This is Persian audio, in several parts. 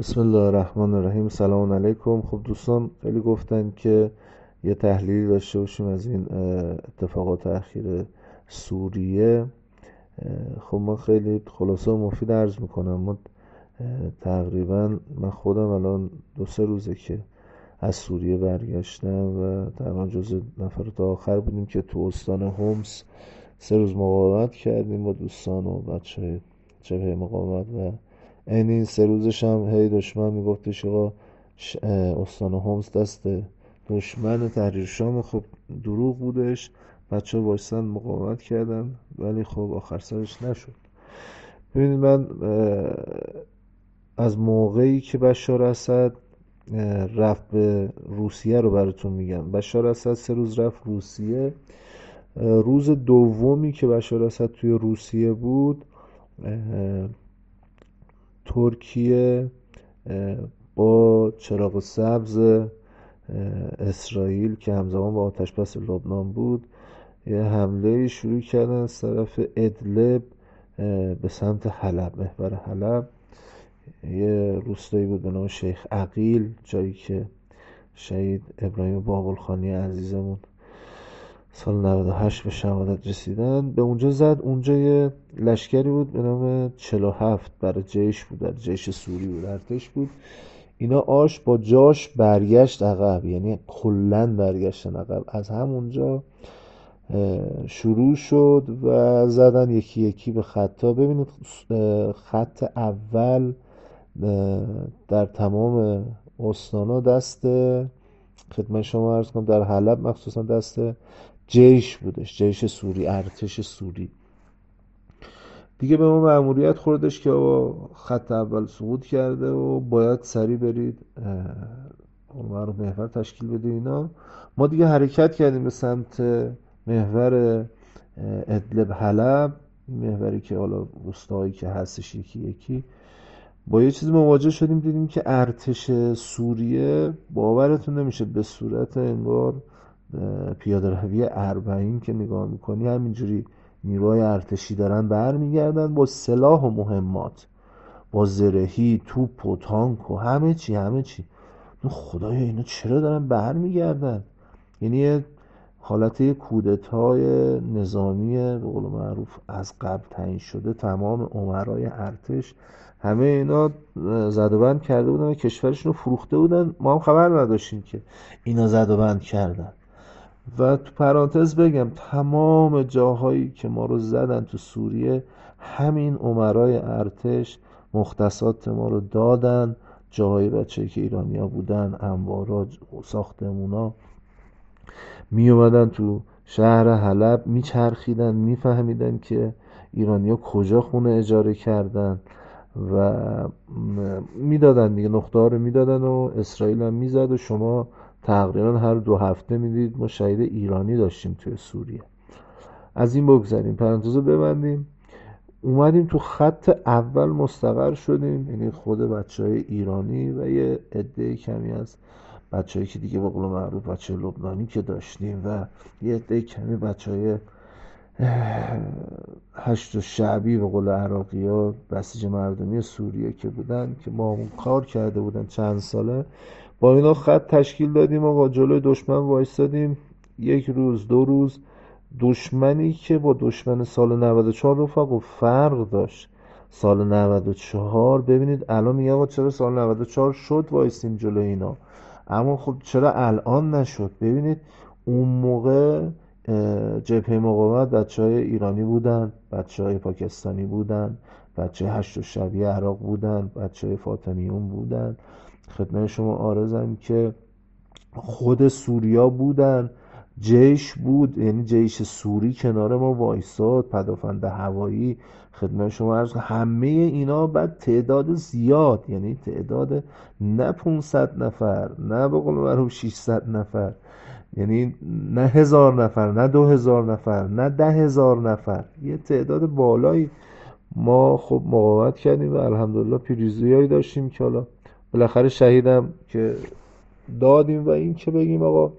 بسم الله الرحمن الرحیم. سلام علیکم. خب دوستان خیلی گفتن که یه تحلیلی داشته باشیم از این اتفاقات اخیر سوریه. خب من خیلی خلاصه و مفید عرض می‌کنم. ما تقریبا من خودم الان دو سه روزه که از سوریه برگشتم و تقریبا جز نفرات آخر بودیم که تو استان هومس سه روز مقاومت کردیم با دوستان و بچه های جبهه مقاومت و این این سه روزش هم هی دشمن میگفتش آقا استان هومس دست دشمن تحریر شام خب دروغ بودش. بچه ها باشتن مقاومت کردن ولی خب آخر سرش نشد. ببینید من از موقعی که بشار اسد رفت به روسیه رو براتون میگم. بشار اسد سه روز رفت روسیه. روز دومی که بشار اسد توی روسیه بود ترکیه با چراغ سبز اسرائیل که همزمان با آتش بس لبنان بود. یه حمله شروع کردن از طرف ادلب به سمت حلب محور حلب. یه روستایی بود به نام شیخ عقیل جایی که شهید ابراهیم بابالخانی عزیزمون سال 98 به شهادت رسیدن. به اونجا زد. اونجا یه لشکری بود به نام 47 برای جیش بود در جیش سوری بود ارتش بود. اینا آش با جاش برگشت عقب. یعنی کلا برگشتن عقب. از همونجا شروع شد و زدن یکی یکی به خطا ببینید خط اول در تمام استانا دست خدمت شما ارز کنم در حلب مخصوصا دست جیش بودش جیش سوری ارتش سوری. دیگه به ما معمولیت خوردش که خط اول سقوط کرده و باید سریع برید رو محور تشکیل بده اینا. ما دیگه حرکت کردیم به سمت محور ادلب حلب محوری که حالا روستایی که هستش یکی یکی. با یه چیزی مواجه شدیم دیدیم که ارتش سوریه باورتون نمیشه به صورت انگار پیاده روی اربعین که نگاه می‌کنی همینجوری نیروهای ارتشی دارن برمیگردن با سلاح و مهمات با زرهی توپ و تانک و همه چی همه چی. خدایا اینا چرا دارن برمیگردن؟ یعنی حالت کودتای نظامی به قول معروف از قبل تعیین شده تمام عمرای ارتش همه اینا زد و بند کرده بودن و کشورشون رو فروخته بودن. ما هم خبر نداشتیم که اینا زد و بند کردن. و تو پرانتز بگم تمام جاهایی که ما رو زدن تو سوریه همین عمرای ارتش مختصات ما رو دادن. جاهای بچه که ایرانیا بودن انبارا ساختمونا می اومدن تو شهر حلب میچرخیدن میفهمیدن که ایرانیا کجا خونه اجاره کردن و می‌دادن دیگه نقطه ها رو می‌دادن و اسرائیل هم می‌زد و شما تقریبا هر دو هفته می‌دید ما شهید ایرانی داشتیم توی سوریه. از این بگذاریم پرانتز ببندیم. اومدیم تو خط اول مستقر شدیم. یعنی خود بچه های ایرانی و یه عده کمی از بچههایی که دیگه به قول معروف بچه لبنانی که داشتیم و یه عده کمی بچه های هشت و شعبی به قول عراقی ها بسیج مردمی سوریه که بودن که ما کار کرده بودن چند ساله. با اینا خط تشکیل دادیم آقا. جلوی دشمن وایستادیم یک روز دو روز. دشمنی که با دشمن سال 94 رفق و فرق داشت. سال 94 ببینید الان میگم چرا سال 94 شد وایستیم جلوی اینا. اما خب چرا الان نشد؟ ببینید اون موقع جبهه مقاومت بچه های ایرانی بودن بچه های پاکستانی بودن بچه هشت و شبیه عراق بودن بچه های فاطمیون بودن. خدمت شما آرزم که خود سوریا بودن جیش بود یعنی جیش سوری کنار ما وایساد پدافند هوایی. خدمت شما عرض همه اینا بعد تعداد زیاد یعنی تعداد نه 500 نفر نه به قول معروف 600 نفر یعنی نه هزار نفر نه دو هزار نفر نه ده هزار نفر. یه تعداد بالایی ما خب مقاومت کردیم و الحمدلله پیروزیایی داشتیم که حالا بالاخره شهیدم که دادیم و این که بگیم آقا.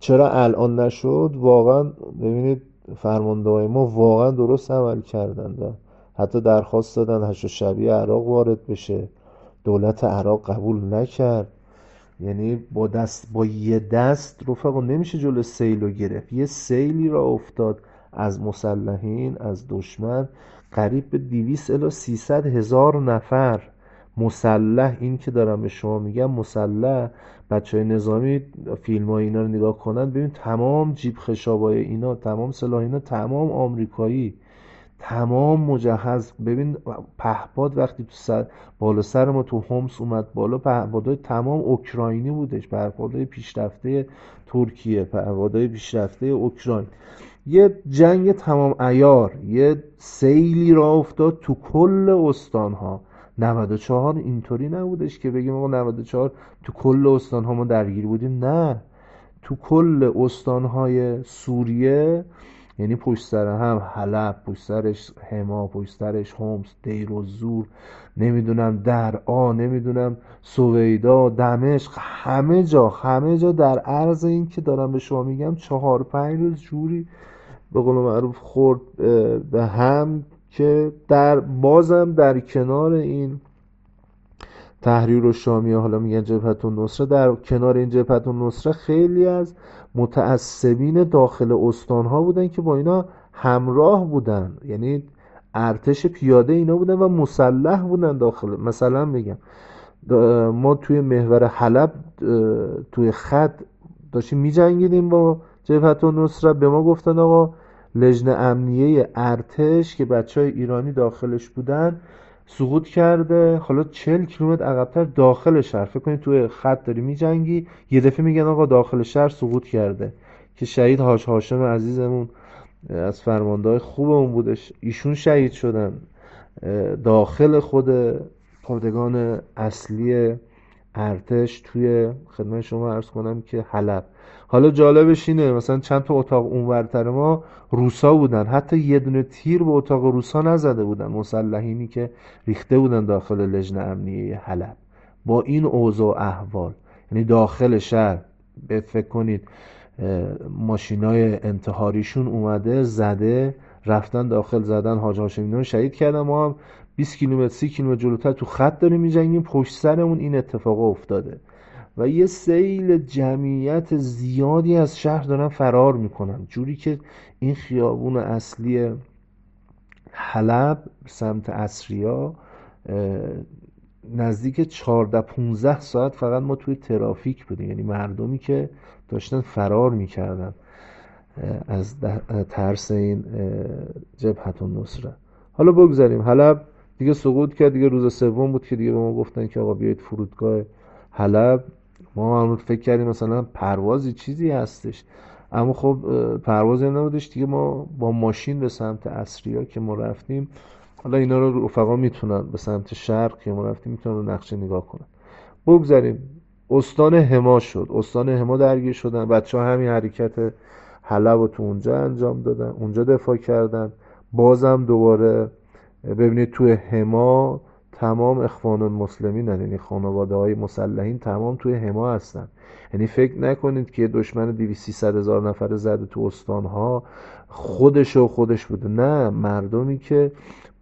چرا الان نشد؟ واقعا ببینید فرمانده های ما واقعا درست عمل کردن و حتی درخواست دادن هشت شبیه عراق وارد بشه. دولت عراق قبول نکرد. یعنی با دست با یه دست رفقا نمیشه جلو سیل رو گرفت. یه سیلی را افتاد از مسلحین از دشمن. قریب به 200 الی 300 هزار نفر. مسلح این که دارم به شما میگم مسلح. بچه های نظامی فیلم های اینا رو نگاه کنن ببین تمام جیب خشابای اینا تمام سلاح اینا تمام آمریکایی تمام مجهز. ببین پهپاد وقتی تو سر بالا سر ما تو هومس اومد بالا پهپادهای تمام اوکراینی بودش. پهپادهای پیشرفته ترکیه پهپادهای پیشرفته اوکراین. یه جنگ تمام ایار یه سیلی را افتاد تو کل استانها. 94 اینطوری نبودش که بگیم آقا 94 تو کل استانها ما درگیر بودیم. نه. تو کل استانهای سوریه یعنی پشت سر هم حلب پشت سرش هما پشت سرش هومس دیر و زور نمی‌دونم درعا نمی‌دونم سویدا دمشق همه جا همه جا در عرض این که دارم به شما میگم چهار پنج روز جوری به قول معروف خورد به هم که در بازم در کنار این تحریر و شامیه حالا میگن جبهت نصره در کنار این جبهت نصره خیلی از متعصبین داخل استان ها بودن که با اینا همراه بودن. یعنی ارتش پیاده اینا بودن و مسلح بودن داخل. مثلا میگم ما توی محور حلب توی خط داشتیم میجنگیدیم با جبهت نصره به ما گفتن آقا لجن امنیه ارتش که بچه های ایرانی داخلش بودن سقوط کرده. حالا چل کیلومتر عقبتر داخل شهر. فکر کنید توی خط داری میجنگی. یه دفعه میگن آقا داخل شهر سقوط کرده. که شهید هاش هاشم عزیزمون از فرمانده خوبمون بودش. ایشون شهید شدن. داخل خود پادگان اصلی ارتش توی خدمت شما عرض کنم که حلب. حالا جالبش اینه مثلا چند تا اتاق اونورتر ما روسا بودن. حتی یه دونه تیر به اتاق روسا نزده بودن. مسلحینی که ریخته بودن داخل لجن امنیه حلب. با این اوضاع احوال یعنی داخل شهر به فکر کنید ماشینای انتحاریشون اومده زده رفتن داخل زدن حاج رو شهید کردن. ما هم 20 کیلومتر 30 کیلومتر جلوتر تو خط داریم میجنگیم پشت سرمون این اتفاق افتاده. و یه سیل جمعیت زیادی از شهر دارن فرار می‌کنن. جوری که این خیابون اصلی حلب سمت اصریا نزدیک 14 15 ساعت فقط ما توی ترافیک بودیم. یعنی مردمی که داشتن فرار می‌کردن از ترس این جبهت نصره حالا بگذاریم. حلب دیگه سقوط کرد دیگه روز سوم بود که دیگه به ما گفتن که آقا بیاید فرودگاه حلب. ما هم فکر کردیم مثلا پروازی چیزی هستش. اما خب پروازی نبودش. دیگه ما با ماشین به سمت اصریا که ما رفتیم حالا اینا رو رفقا می‌تونن به سمت شرق که ما رفتیم می‌تونن رو نقشه نگاه کنن. بگذاریم. استان هما شد. استان هما درگیر شدن. بچه ها همین حرکت حلب و تو اونجا انجام دادن. اونجا دفاع کردن. بازم دوباره ببینید توی هما تمام اخوان المسلمین یعنی خانواده های مسلحین تمام توی هما هستن. یعنی فکر نکنید که دشمن 200 هزار نفر زده تو استان ها خودش و خودش بوده. نه مردمی که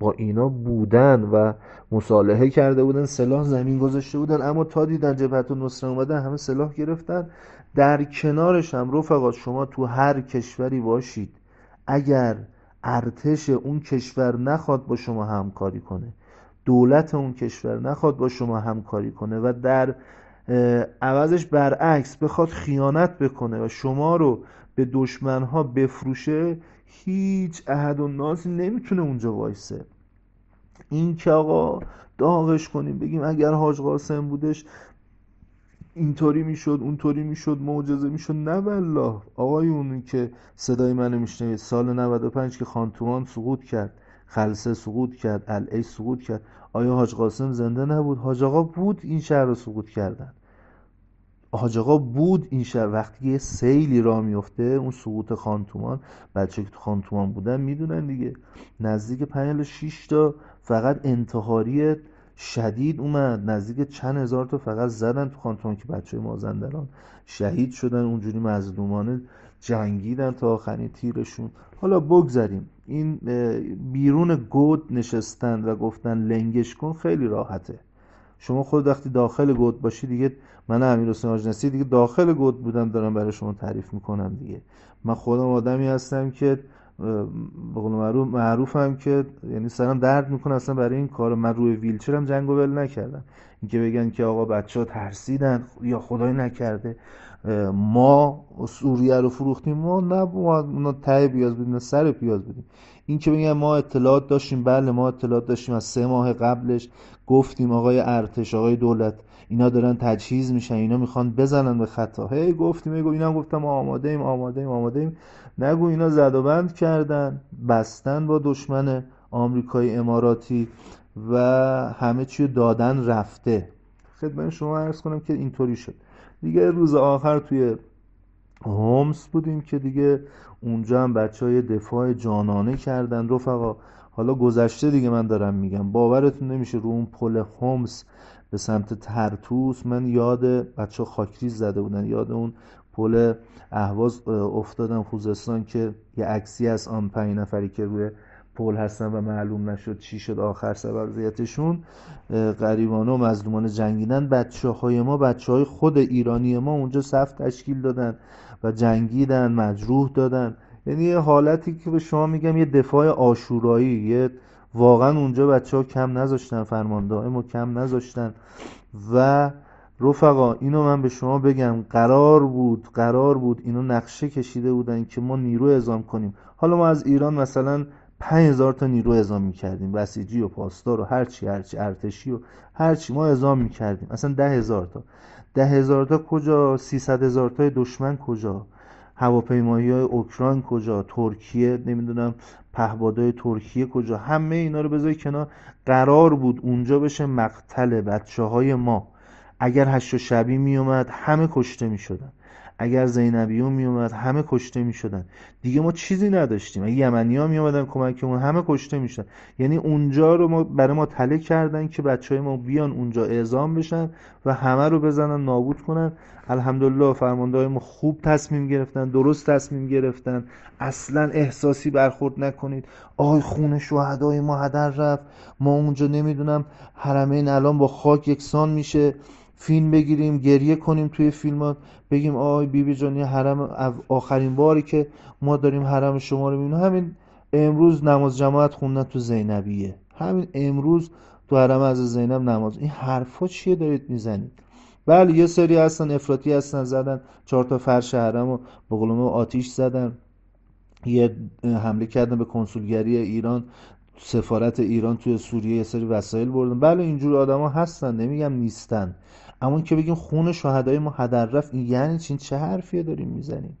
با اینا بودن و مصالحه کرده بودن سلاح زمین گذاشته بودن اما تا دیدن جبهت نصره اومدن همه سلاح گرفتن. در کنارش هم رفقا شما تو هر کشوری باشید اگر ارتش اون کشور نخواد با شما همکاری کنه. دولت اون کشور نخواد با شما همکاری کنه و در عوضش برعکس بخواد خیانت بکنه و شما رو به دشمنها بفروشه هیچ احد و نازی نمی‌تونه اونجا وایسه. این که آقا داغش کنیم بگیم اگر حاج قاسم بودش اینطوری می‌شد اونطوری می‌شد معجزه می‌شد. نه والله. آقایونی که صدای منو میشنوید سال 95 که خانتومان سقوط کرد خلصه سقوط کرد العی سقوط کرد. آیا حاج قاسم زنده نبود؟ حاج آقا بود این شهر رو سقوط کردن. حاج آقا بود این شهر. وقتی یه سیلی را میفته اون سقوط خانتومان بچه که تو خانتومان بودن می‌دونن دیگه. نزدیک 5 6 تا فقط انتحاری شدید اومد نزدیک چند هزار تا فقط زدن تو خانتومان که بچه مازندران شهید شدن اونجوری مظلومانه جنگیدن تا آخرین تیرشون. حالا بگذاریم این بیرون گود نشستن و گفتن لنگش کن خیلی راحته. شما خود وقتی داخل گود باشی دیگه من امیر حسین آجنسی دیگه داخل گود بودم دارم برای شما تعریف می‌کنم دیگه. من خودم آدمی هستم که به معروف معروفم که یعنی سرم درد می‌کنه اصلا برای این کار من روی ویلچرم جنگ و ول نکردم. اینکه بگن که آقا بچه ها ترسیدن یا خدای نکرده. ما سوریه رو فروختیم. ما نه ما ته پیاز بودیم سر پیاز بودیم. این که بگن ما اطلاعات داشتیم بله ما اطلاعات داشتیم از سه ماه قبلش. گفتیم آقای ارتش آقای دولت اینا دارن تجهیز میشن اینا می‌خوان بزنن به خطا. هی گفتیم اینا اینا گفتم آماده ایم آماده ایم آماده ایم نگو اینا زد و بند کردن بستن با دشمن آمریکایی اماراتی و همه چی دادن رفته. خدمت شما عرض کنم که اینطوری شد. دیگه روز آخر توی هومس بودیم که دیگه اونجا هم بچه های دفاع جانانه کردن. رفقا حالا گذشته دیگه من دارم میگم. باورتون نمیشه رو اون پل هومس به سمت ترتوس من یاد بچه خاکریز زده بودن. یاد اون پل اهواز افتادم خوزستان که یه عکسی از آن پنج نفری که روی پل هستن و معلوم نشد چی شد آخر سر وضعیتشون غریبانه و مظلومان جنگیدن. بچه های ما بچه های خود ایرانی ما اونجا صف تشکیل دادن و جنگیدن مجروح دادن. یعنی یه حالتی که به شما میگم یه دفاع آشورایی یه واقعا اونجا بچه ها کم نذاشتن فرمانده ما کم نذاشتن. و رفقا اینو من به شما بگم قرار بود قرار بود اینو نقشه کشیده بودن که ما نیرو اعزام کنیم. حالا ما از ایران مثلا 5000 تا نیرو اعزام می‌کردیم. بسیجی و پاسدار و هرچی هرچی ارتشی و هرچی ما اعزام می‌کردیم. اصلا ده هزار تا. ده هزار تا کجا؟ 300 هزار تا دشمن کجا؟ هواپیمایی های اوکراین کجا؟ ترکیه نمی‌دونم پهبادای ترکیه کجا؟ همه اینا رو بذاری کنار. قرار بود اونجا بشه مقتل بچه های ما. اگر هشت شبی می اومد همه کشته می شدن اگر زینبیون می اومد همه کشته می شدن دیگه ما چیزی نداشتیم. اگه یمنی ها می اومدن کمکمون همه کشته می شدن یعنی اونجا رو ما برای ما تله کردن که بچه های ما بیان اونجا اعزام بشن و همه رو بزنن نابود کنن. الحمدلله فرمانده ما خوب تصمیم گرفتن درست تصمیم گرفتن. اصلا احساسی برخورد نکنید. آی خون شهدای ما هدر رفت. ما اونجا نمی‌دونم حرمین الان با خاک یکسان میشه. فیلم بگیریم گریه کنیم توی فیلم بگیم آی بی بی جان حرم آخرین باری که ما داریم حرم شما رو می‌بینیم. همین امروز نماز جماعت خوندن تو زینبیه. همین امروز تو حرم از زینب نماز. این حرفا چیه دارید می‌زنید؟ بله یه سری هستن افراطی هستن زدن. چهار تا فرش حرم و به آتیش زدن. یه حمله کردن به کنسولگری ایران. سفارت ایران توی سوریه یه سری وسایل بردن. بله اینجور آدما هستن نمیگم نیستن. اما که بگیم خون شهدای ما هدر رفت این یعنی چین چه حرفیه داریم می‌زنیم؟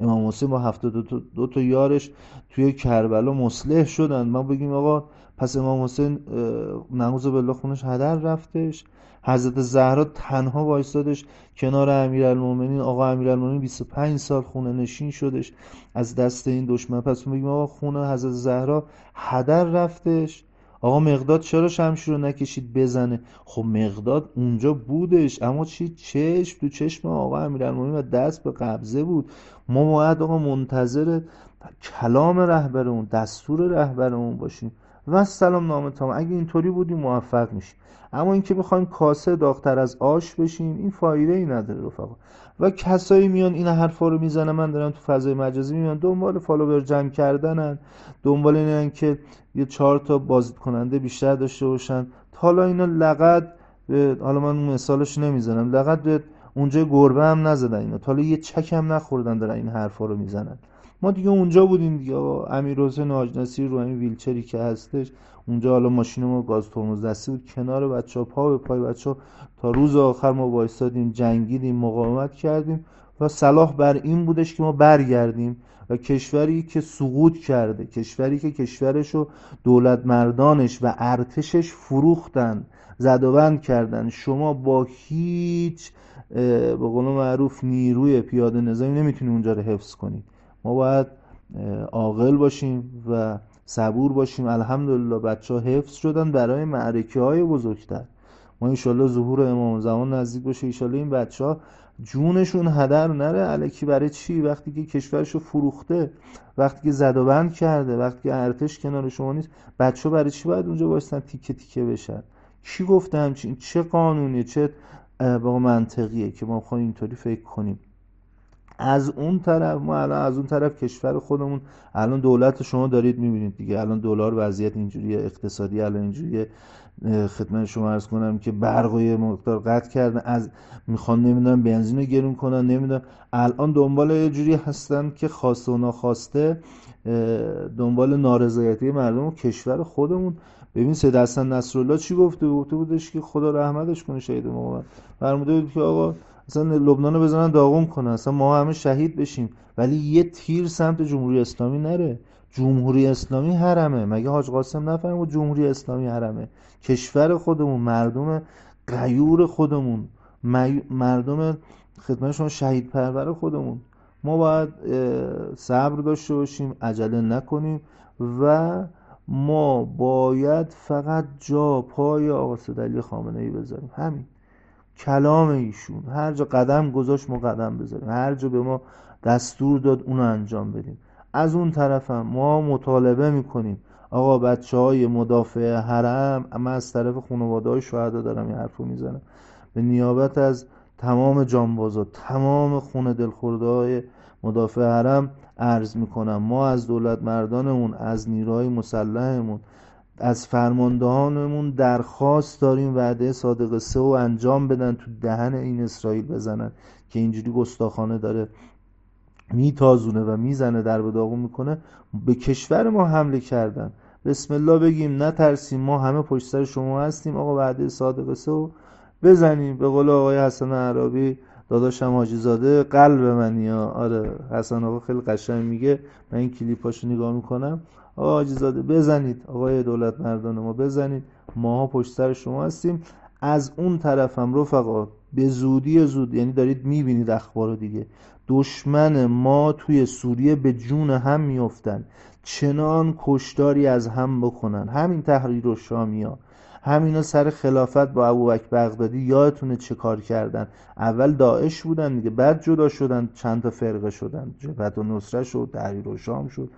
امام حسین با هفته دو تا, دو تا یارش توی کربلا مسلح شدن. ما بگیم آقا پس امام حسین نعوذ بالله خونش هدر رفتش. حضرت زهرا تنها وایستادش کنار امیرالمومنین. آقا امیرالمومنین 25 سال خونه نشین شدش. از دست این دشمن. پس بگیم آقا خونه حضرت زهرا هدر رفتش. آقا مقداد چرا شمشیر رو نکشید بزنه؟ خب مقداد اونجا بودش اما چی؟ چشم تو چشم آقا امیرالمومنین و دست به قبضه بود. ما باید آقا منتظر کلام رهبرمون دستور رهبرمون باشیم. و سلام نامه تام اگه اینطوری بودیم موفق میشیم اما اینکه بخوایم کاسه داختر از آش بشیم این فایده ای نداره رفقا. و کسایی میان این حرفا رو می‌زنن من دارم تو فضای مجازی میان دنبال فالوور جمع کردنن دنبال اینن که یه چهار تا بازدید کننده بیشتر داشته باشن. حالا اینا لقد حالا من مثالش نمی‌زنم. لقد به اونجا گربه هم نزدن اینا. حالا یه چک هم نخوردن دارن این حرفا رو می‌زنن. ما دیگه اونجا بودیم دیگه امیر حسین آجنسی رو همین ویلچری که هستش اونجا حالا ماشین ما گاز ترمز دستی بود. کنار بچه ها پا به پای بچه ها تا روز آخر ما وایستادیم جنگیدیم مقاومت کردیم و صلاح بر این بودش که ما برگردیم و کشوری که سقوط کرده کشوری که کشورش و دولت مردانش و ارتشش فروختن زدوبند کردن. شما با هیچ به قول معروف نیروی پیاده نظامی نمی‌تونی اونجا رو حفظ کنید ما باید عاقل باشیم و صبور باشیم. الحمدلله بچه ها حفظ شدن برای معرکه های بزرگتر. ما ایشالله ظهور امام زمان نزدیک باشه. ایشالله این بچه ها جونشون هدر نره. علکی برای چی؟ وقتی که کشورشو فروخته وقتی که زد و بند کرده وقتی که ارتش کنار شما نیست بچه برای چی باید اونجا باشن تیکه تیکه بشن؟ کی گفته همچین؟ چه قانونیه چه با منطقیه که ما خواهیم اینطوری فکر کنیم. از اون طرف ما الان از اون طرف کشور خودمون الان دولت شما دارید می‌بینید دیگه. الان دلار وضعیت اینجوری اقتصادی الان اینجوری خدمت شما ارز کنم که برق یه مقدار قطع کردن. از می‌خوان نمی‌دونم بنزین گرون کنن نمی‌دونم. الان دنبال یه جوری هستن که خواسته و ناخواسته دنبال نارضایتی مردم و کشور خودمون. ببین سید حسن نصرالله چی گفته؟ گفته بودش که خدا رحمتش کنه شهید ما فرموده بود که آقا اصلا لبنان رو بزنن داغون کنن. اصلا ما همه شهید بشیم. ولی یه تیر سمت جمهوری اسلامی نره. جمهوری اسلامی حرمه. مگه حاج قاسم نفرمود جمهوری اسلامی حرمه؟ کشور خودمون مردم غیور خودمون مردم خدمت شما شهید پرور خودمون. ما باید صبر داشته باشیم عجله نکنیم و ما باید فقط جا پای آقا علی خامنه ای بذاریم. همین. کلام ایشون. هر جا قدم گذاشت ما قدم بذاریم. هر جا به ما دستور داد اونو انجام بدیم. از اون طرف هم ما مطالبه می‌کنیم. آقا بچه های مدافع حرم اما از طرف خانواده های شهدا دارم این حرفو می‌زنم. به نیابت از تمام جانبازا تمام خون دلخورده های مدافع حرم عرض می‌کنم. ما از دولت مردانمون از نیروهای مسلحمون از فرماندهانمون درخواست داریم وعده صادق سه و انجام بدن تو دهن این اسرائیل بزنن که اینجوری گستاخانه داره میتازونه و می‌زنه در به داغون می‌کنه. به کشور ما حمله کردن. بسم الله بگیم نترسیم ما همه پشت سر شما هستیم. آقا وعده صادق سه و بزنیم. به قول آقای حسن عربی داداشم حاجی زاده قلب منی. آره حسن آقا خیلی قشنگ میگه. من این کلیپاشو نگاه می‌کنم. آقا حاجی بزنید. آقای دولت مردان ما بزنید. ماها پشت سر شما هستیم. از اون طرف هم رفقا به زودی زود یعنی دارید می‌بینید اخبار دیگه. دشمن ما توی سوریه به جون هم میفتن چنان کشداری از هم بکنن. همین تحریر و شامیا همینا سر خلافت با ابوبکر بغدادی یادتونه چه کار کردن. اول داعش بودن دیگه بعد جدا شدن چند تا فرقه شدن. جبهت و نصره شد تحریر و شام شد.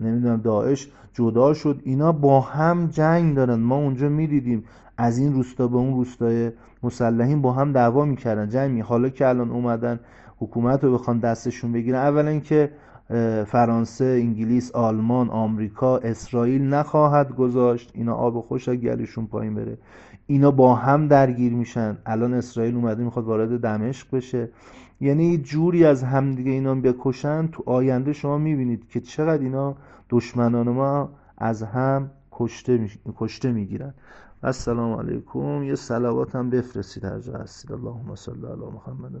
نمی‌دونم داعش جدا شد. اینا با هم جنگ دارن. ما اونجا می‌دیدیم از این روستا به اون روستای مسلحین با هم دعوا می‌کردن جنگ می حالا که الان اومدن حکومت رو بخوان دستشون بگیرن اولا که فرانسه، انگلیس، آلمان، آمریکا، اسرائیل نخواهد گذاشت. اینا آب خوش گلشون پایین بره. اینا با هم درگیر میشن. الان اسرائیل اومده می‌خواد وارد دمشق بشه. یعنی جوری از همدیگه اینا بکشن تو آینده شما می‌بینید که چقدر اینا دشمنان ما از هم کشته, می... کشته می‌گیرن. السلام علیکم. یه سلوات هم بفرستید هر جا هستید. اللهم صل علی محمد و